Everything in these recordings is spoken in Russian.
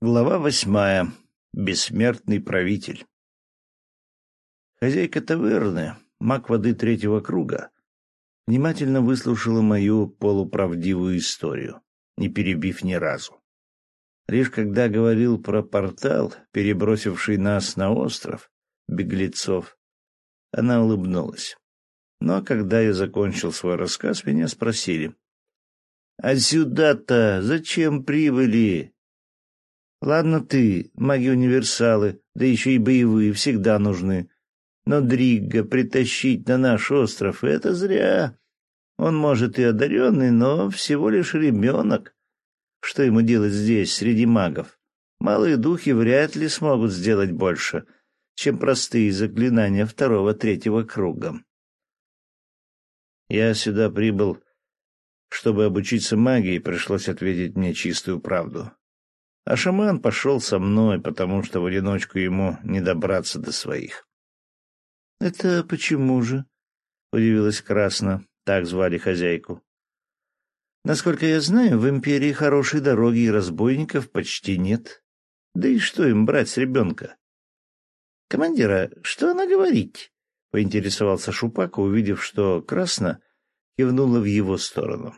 Глава восьмая. Бессмертный правитель. Хозяйка таверны, маг воды третьего круга, внимательно выслушала мою полуправдивую историю, не перебив ни разу. Лишь когда говорил про портал, перебросивший нас на остров, беглецов, она улыбнулась. Но когда я закончил свой рассказ, меня спросили. — А сюда-то зачем прибыли? Ладно ты, маги-универсалы, да еще и боевые, всегда нужны. Но Дригга притащить на наш остров — это зря. Он, может, и одаренный, но всего лишь ребенок. Что ему делать здесь, среди магов? Малые духи вряд ли смогут сделать больше, чем простые заклинания второго-третьего круга. Я сюда прибыл, чтобы обучиться магии, пришлось ответить мне чистую правду. А шаман пошел со мной, потому что в одиночку ему не добраться до своих. — Это почему же? — удивилась Красно. Так звали хозяйку. — Насколько я знаю, в империи хорошей дороги и разбойников почти нет. Да и что им брать с ребенка? — Командира, что она говорит? — поинтересовался Шупака, увидев, что Красно кивнула в его сторону.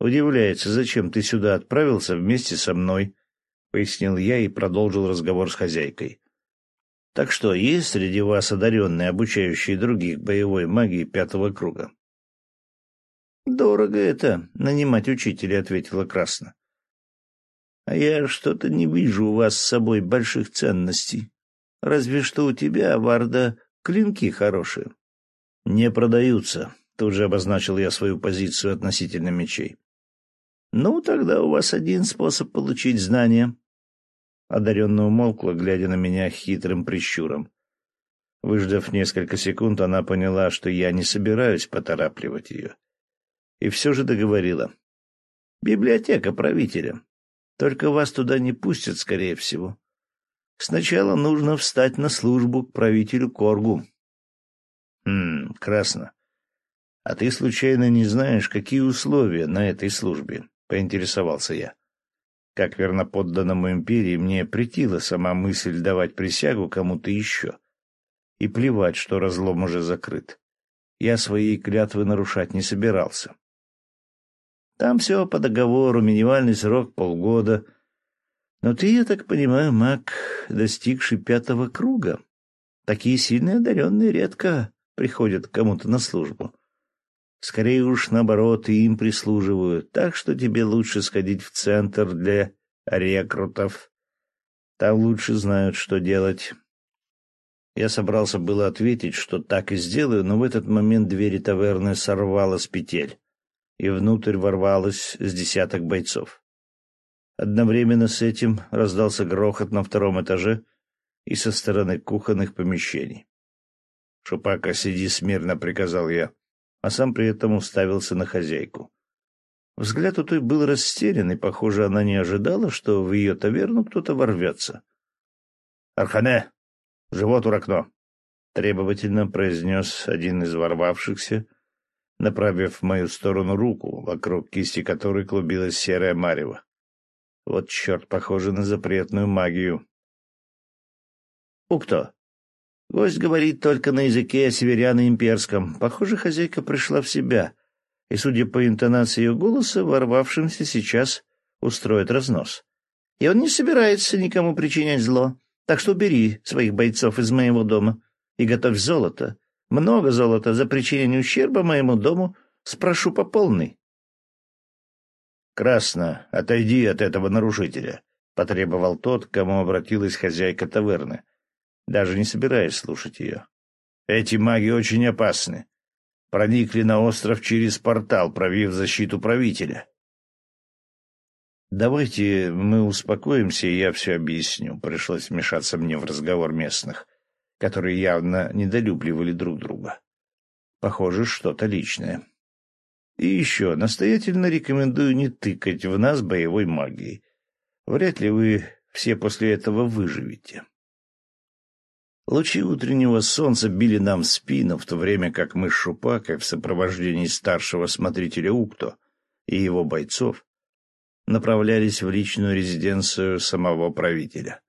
Удивляется, зачем ты сюда отправился вместе со мной, — пояснил я и продолжил разговор с хозяйкой. — Так что, есть среди вас одаренные, обучающие других боевой магии пятого круга? — Дорого это, нанимать учителя, — ответила Красно. — А я что-то не вижу у вас с собой больших ценностей. Разве что у тебя, Варда, клинки хорошие. — Не продаются, — тут же обозначил я свою позицию относительно мечей. Ну, тогда у вас один способ получить знания. Одаренно умолкла, глядя на меня хитрым прищуром. Выждав несколько секунд, она поняла, что я не собираюсь поторапливать ее. И все же договорила. «Библиотека правителя. Только вас туда не пустят, скорее всего. Сначала нужно встать на службу к правителю Коргу». «Хм, красно. А ты случайно не знаешь, какие условия на этой службе?» — поинтересовался я. Как верноподданному империи мне претила сама мысль давать присягу кому-то еще. И плевать, что разлом уже закрыт. Я свои клятвы нарушать не собирался. Там все по договору, минимальный срок — полгода. Но ты, я так понимаю, маг, достигший пятого круга. Такие сильные одаренные редко приходят кому-то на службу. Скорее уж, наоборот, и им прислуживают, так что тебе лучше сходить в центр для рекрутов. Там лучше знают, что делать. Я собрался было ответить, что так и сделаю, но в этот момент двери таверны сорвало с петель, и внутрь ворвалось с десяток бойцов. Одновременно с этим раздался грохот на втором этаже и со стороны кухонных помещений. «Шупака, сиди смирно», — приказал я а сам при этом уставился на хозяйку. Взгляд у той был растерян, и, похоже, она не ожидала, что в ее таверну кто-то ворвется. — Архане! Живот у окно! — требовательно произнес один из ворвавшихся, направив в мою сторону руку, вокруг кисти которой клубилась серая марево. Вот черт, похоже на запретную магию. — Укто, Гость говорит только на языке северян и имперском. Похоже, хозяйка пришла в себя, и, судя по интонации ее голоса, ворвавшимся сейчас устроит разнос. И он не собирается никому причинять зло, так что убери своих бойцов из моего дома и готовь золото. Много золота за причинение ущерба моему дому спрошу по полной. «Красно, отойди от этого нарушителя», — потребовал тот, к кому обратилась хозяйка таверны даже не собираясь слушать ее. «Эти маги очень опасны. Проникли на остров через портал, провив защиту правителя». «Давайте мы успокоимся, и я все объясню», — пришлось вмешаться мне в разговор местных, которые явно недолюбливали друг друга. Похоже, что-то личное. И еще, настоятельно рекомендую не тыкать в нас боевой магией. Вряд ли вы все после этого выживете. Лучи утреннего солнца били нам в спину, в то время как мы с Шупакой в сопровождении старшего смотрителя Укто и его бойцов направлялись в личную резиденцию самого правителя.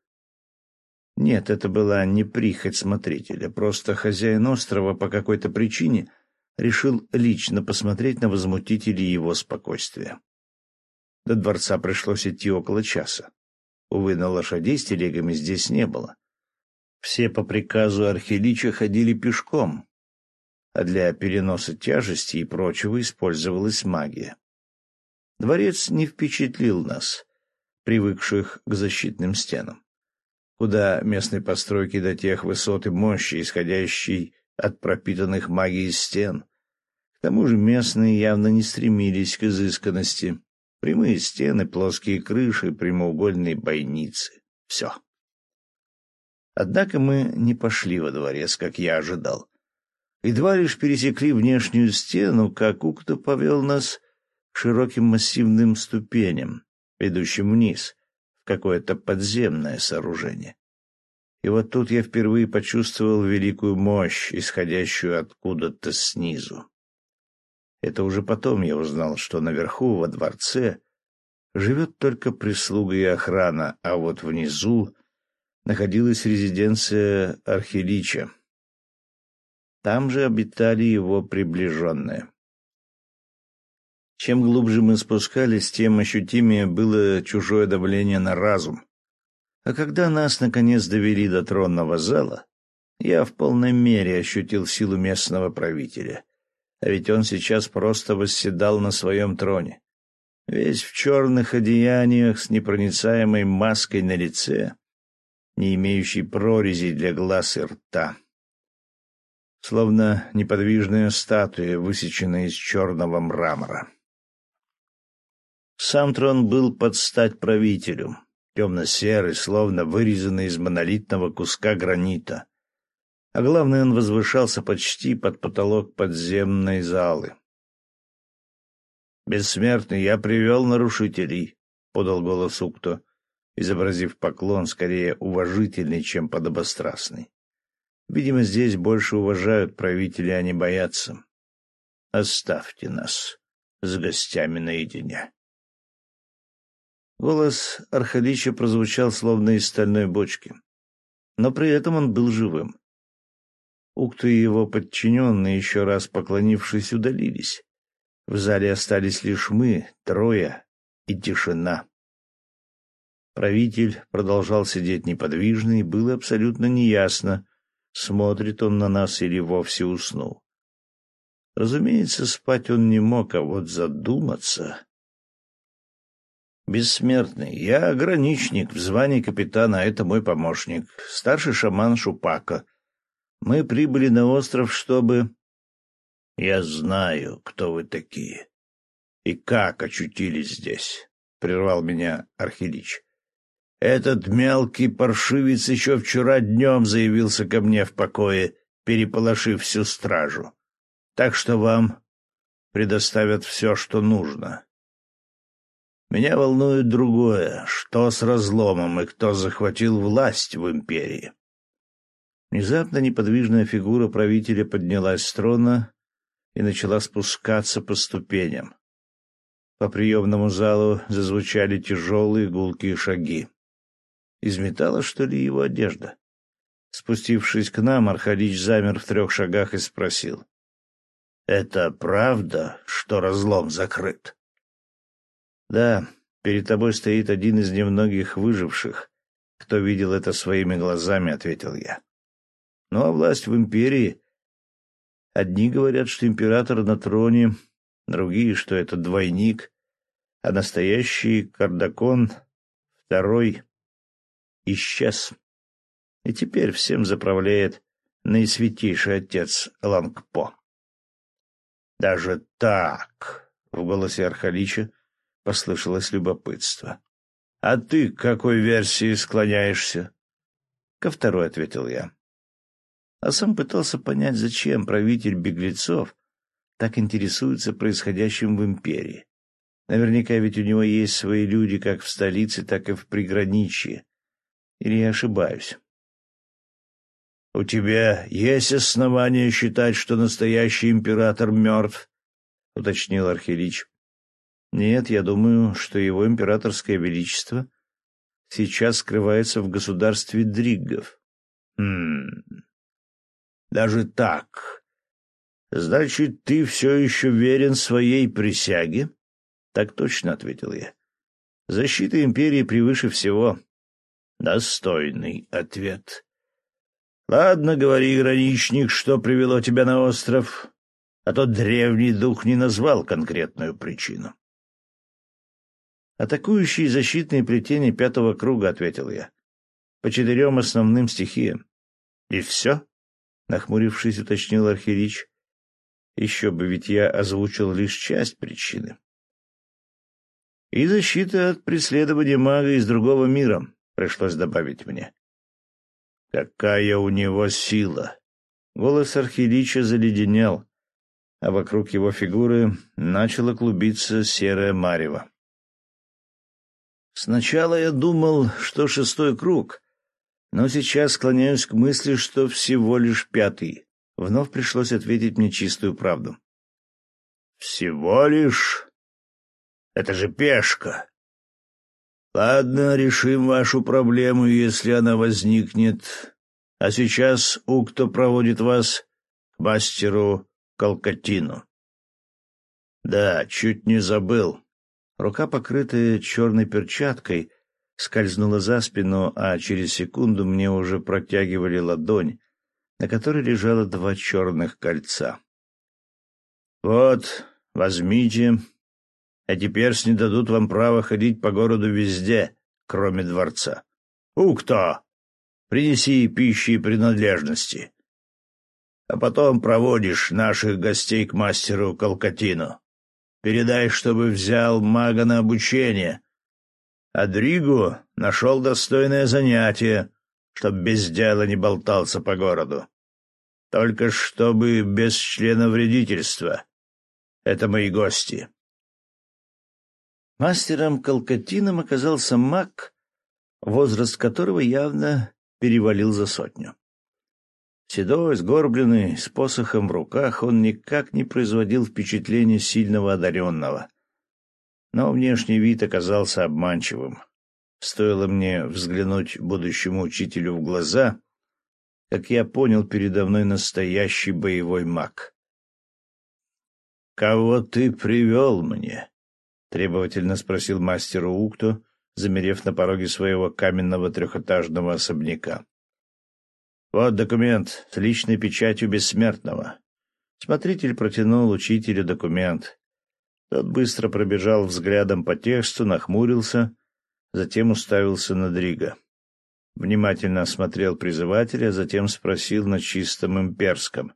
Нет, это была не прихоть смотрителя, просто хозяин острова по какой-то причине решил лично посмотреть на возмутителей его спокойствия. До дворца пришлось идти около часа. Увы, на лошадей с телегами здесь не было. Все по приказу Архилича ходили пешком, а для переноса тяжести и прочего использовалась магия. Дворец не впечатлил нас, привыкших к защитным стенам. Куда местной постройки до тех высот и мощи, исходящей от пропитанных магией стен. К тому же местные явно не стремились к изысканности. Прямые стены, плоские крыши, прямоугольные бойницы. Все. Однако мы не пошли во дворец, как я ожидал. Едва лишь пересекли внешнюю стену, как Укта повел нас к широким массивным ступеням, ведущим вниз, в какое-то подземное сооружение. И вот тут я впервые почувствовал великую мощь, исходящую откуда-то снизу. Это уже потом я узнал, что наверху, во дворце, живет только прислуга и охрана, а вот внизу находилась резиденция Архилича. Там же обитали его приближенные. Чем глубже мы спускались, тем ощутимее было чужое давление на разум. А когда нас, наконец, довели до тронного зала, я в полной мере ощутил силу местного правителя. А ведь он сейчас просто восседал на своем троне. Весь в черных одеяниях с непроницаемой маской на лице, не имеющей прорези для глаз и рта словно неподвижная статуя, высеченная из черного мрамора. Сам трон был под стать правителю, темно-серый, словно вырезанный из монолитного куска гранита. А главное, он возвышался почти под потолок подземной залы. «Бессмертный, я привел нарушителей», — подал голос Укто, изобразив поклон скорее уважительный, чем подобострастный. Видимо, здесь больше уважают правителей, а не боятся. Оставьте нас с гостями наедине. Голос Архалича прозвучал словно из стальной бочки. Но при этом он был живым. Укты и его подчиненные, еще раз поклонившись, удалились. В зале остались лишь мы, трое, и тишина. Правитель продолжал сидеть неподвижно, и было абсолютно неясно, смотрит он на нас или вовсе уснул. Разумеется, спать он не мог, а вот задуматься... Бессмертный. Я ограничник в звании капитана, а это мой помощник, старший шаман Шупака. Мы прибыли на остров, чтобы... Я знаю, кто вы такие и как очутились здесь, — прервал меня Архилич. Этот мелкий паршивец еще вчера днем заявился ко мне в покое, переполошив всю стражу. Так что вам предоставят все, что нужно. Меня волнует другое, что с разломом и кто захватил власть в империи. Внезапно неподвижная фигура правителя поднялась с трона и начала спускаться по ступеням. По приемному залу зазвучали тяжелые гулкие шаги. Из металла, что ли, его одежда? Спустившись к нам, Архадич замер в трех шагах и спросил. — Это правда, что разлом закрыт? — Да, перед тобой стоит один из немногих выживших. Кто видел это своими глазами, — ответил я. — Ну а власть в империи... Одни говорят, что император на троне, другие, что это двойник, а настоящий Кардакон — второй исчез. И теперь всем заправляет наисвятейший отец Лангпо. «Даже так!» — в голосе Архалича послышалось любопытство. «А ты к какой версии склоняешься?» «Ко второй», — ответил я. А сам пытался понять, зачем правитель беглецов так интересуется происходящим в империи. Наверняка ведь у него есть свои люди как в столице, так и в приграничье. Или я ошибаюсь? — У тебя есть основания считать, что настоящий император мертв? — уточнил Архилич. Нет, я думаю, что его императорское величество сейчас скрывается в государстве Дриггов. Хм. Даже так. Значит, ты все еще верен своей присяге? Так точно, ответил я. Защита империи превыше всего. Достойный ответ. Ладно, говори, граничник, что привело тебя на остров, а то древний дух не назвал конкретную причину. «Атакующие защитные плетения пятого круга», — ответил я. «По четырем основным стихиям». «И все?» — нахмурившись, уточнил Архирич. «Еще бы, ведь я озвучил лишь часть причины». «И защита от преследования мага из другого мира», — пришлось добавить мне. «Какая у него сила!» Голос Архилича заледенел, а вокруг его фигуры начало клубиться серое марево. Сначала я думал, что шестой круг, но сейчас склоняюсь к мысли, что всего лишь пятый. Вновь пришлось ответить мне чистую правду. «Всего лишь? Это же пешка!» «Ладно, решим вашу проблему, если она возникнет. А сейчас Укто проводит вас к мастеру Калкатину». «Да, чуть не забыл. Рука, покрытая черной перчаткой, скользнула за спину, а через секунду мне уже протягивали ладонь, на которой лежало два черных кольца. «Вот, возьмите. Эти перстни дадут вам право ходить по городу везде, кроме дворца. У кто? Принеси пищи и принадлежности. А потом проводишь наших гостей к мастеру Калкатину. Передай, чтобы взял мага на обучение. А Дригу нашел достойное занятие, чтоб без дела не болтался по городу. Только чтобы без члена вредительства. Это мои гости. Мастером Калкатином оказался маг, возраст которого явно перевалил за сотню. Седой, сгорбленный, с посохом в руках, он никак не производил впечатления сильного одаренного. Но внешний вид оказался обманчивым. Стоило мне взглянуть будущему учителю в глаза, как я понял передо мной настоящий боевой маг. «Кого ты привел мне?» — требовательно спросил мастер Укто, замерев на пороге своего каменного трехэтажного особняка. Вот документ с личной печатью бессмертного. Смотритель протянул учителю документ. Тот быстро пробежал взглядом по тексту, нахмурился, затем уставился на Дрига. Внимательно осмотрел призывателя, затем спросил на чистом имперском.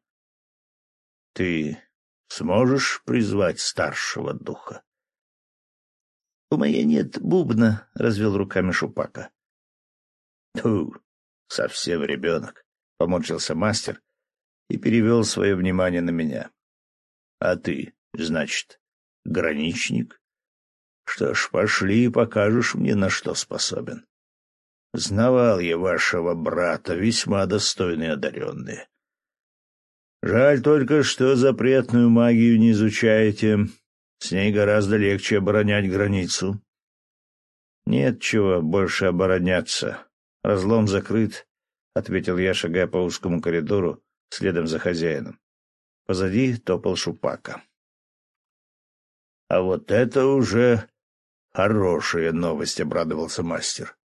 — Ты сможешь призвать старшего духа? — У меня нет бубна, — развел руками Шупака. — Ту, совсем ребенок. — поморщился мастер и перевел свое внимание на меня. — А ты, значит, граничник? Что ж, пошли и покажешь мне, на что способен. Знавал я вашего брата, весьма достойный одаренный. Жаль только, что запретную магию не изучаете. С ней гораздо легче оборонять границу. Нет чего больше обороняться. Разлом закрыт, — ответил я, шагая по узкому коридору следом за хозяином. Позади топал Шупака. — А вот это уже хорошая новость, — обрадовался мастер.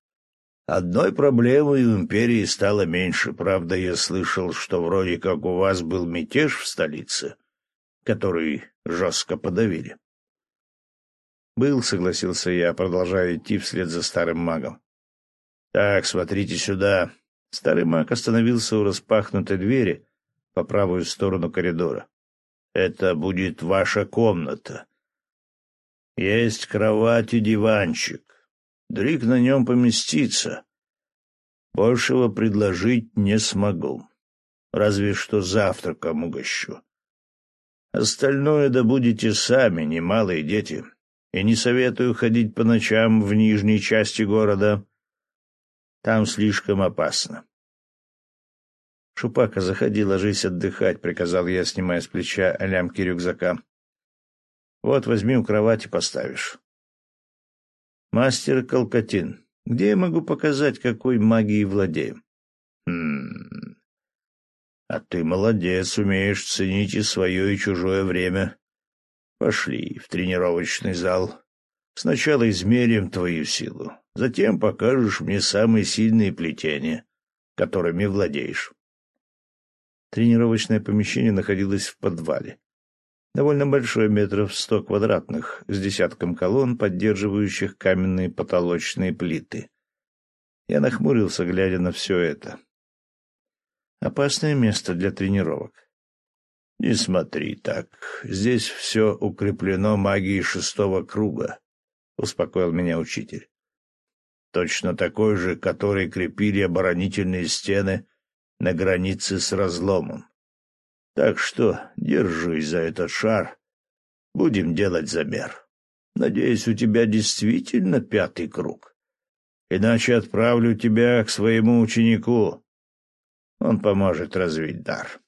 Одной проблемой у империи стало меньше. Правда, я слышал, что вроде как у вас был мятеж в столице, который жестко подавили. Был, согласился я, продолжая идти вслед за старым магом. Так, смотрите сюда. Старый маг остановился у распахнутой двери по правую сторону коридора. «Это будет ваша комната. Есть кровать и диванчик. Дрик на нем поместится. Большего предложить не смогу. Разве что завтраком угощу. Остальное добудете сами, немалые дети. И не советую ходить по ночам в нижней части города. Там слишком опасно. «Шупака, заходи, ложись отдыхать», — приказал я, снимая с плеча лямки рюкзака. Вот возьми у кровати поставишь. Мастер Колкотин, где я могу показать, какой магией владею? Хм. А ты молодец, умеешь ценить и свое, и чужое время. Пошли в тренировочный зал. Сначала измерим твою силу, затем покажешь мне самые сильные плетения, которыми владеешь. Тренировочное помещение находилось в подвале. Довольно большое, метров сто квадратных, с десятком колонн, поддерживающих каменные потолочные плиты. Я нахмурился, глядя на все это. Опасное место для тренировок. Не смотри так. Здесь все укреплено магией шестого круга, — успокоил меня учитель. Точно такой же, который крепили оборонительные стены на границе с разломом. Так что держись за этот шар. Будем делать замер. Надеюсь, у тебя действительно пятый круг. Иначе отправлю тебя к своему ученику. Он поможет развить дар.